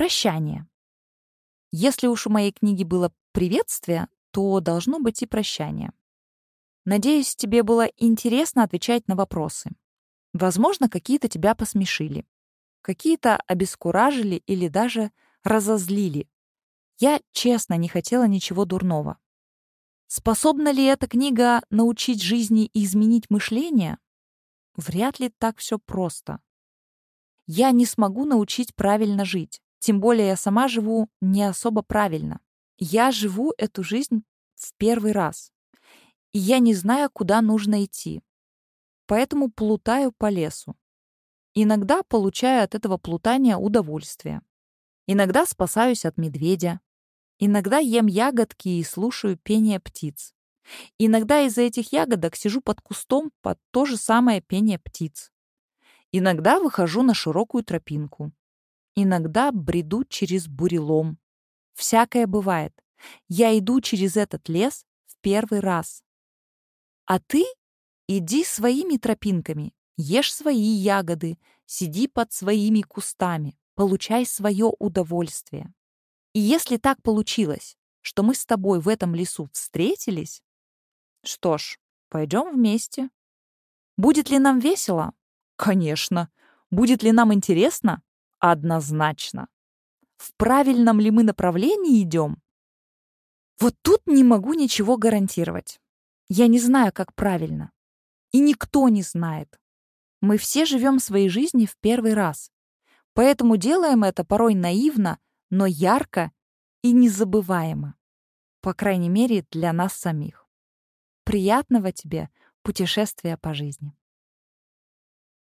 Прощание. Если уж у моей книги было приветствие, то должно быть и прощание. Надеюсь, тебе было интересно отвечать на вопросы. Возможно, какие-то тебя посмешили, какие-то обескуражили или даже разозлили. Я честно не хотела ничего дурного. Способна ли эта книга научить жизни и изменить мышление? Вряд ли так все просто. Я не смогу научить правильно жить. Тем более я сама живу не особо правильно. Я живу эту жизнь в первый раз. И я не знаю, куда нужно идти. Поэтому плутаю по лесу. Иногда получаю от этого плутания удовольствие. Иногда спасаюсь от медведя. Иногда ем ягодки и слушаю пение птиц. Иногда из-за этих ягодок сижу под кустом под то же самое пение птиц. Иногда выхожу на широкую тропинку. Иногда бреду через бурелом. Всякое бывает. Я иду через этот лес в первый раз. А ты иди своими тропинками, ешь свои ягоды, сиди под своими кустами, получай свое удовольствие. И если так получилось, что мы с тобой в этом лесу встретились, что ж, пойдем вместе. Будет ли нам весело? Конечно. Будет ли нам интересно? Однозначно. В правильном ли мы направлении идем? Вот тут не могу ничего гарантировать. Я не знаю, как правильно. И никто не знает. Мы все живем своей жизни в первый раз. Поэтому делаем это порой наивно, но ярко и незабываемо. По крайней мере, для нас самих. Приятного тебе путешествия по жизни.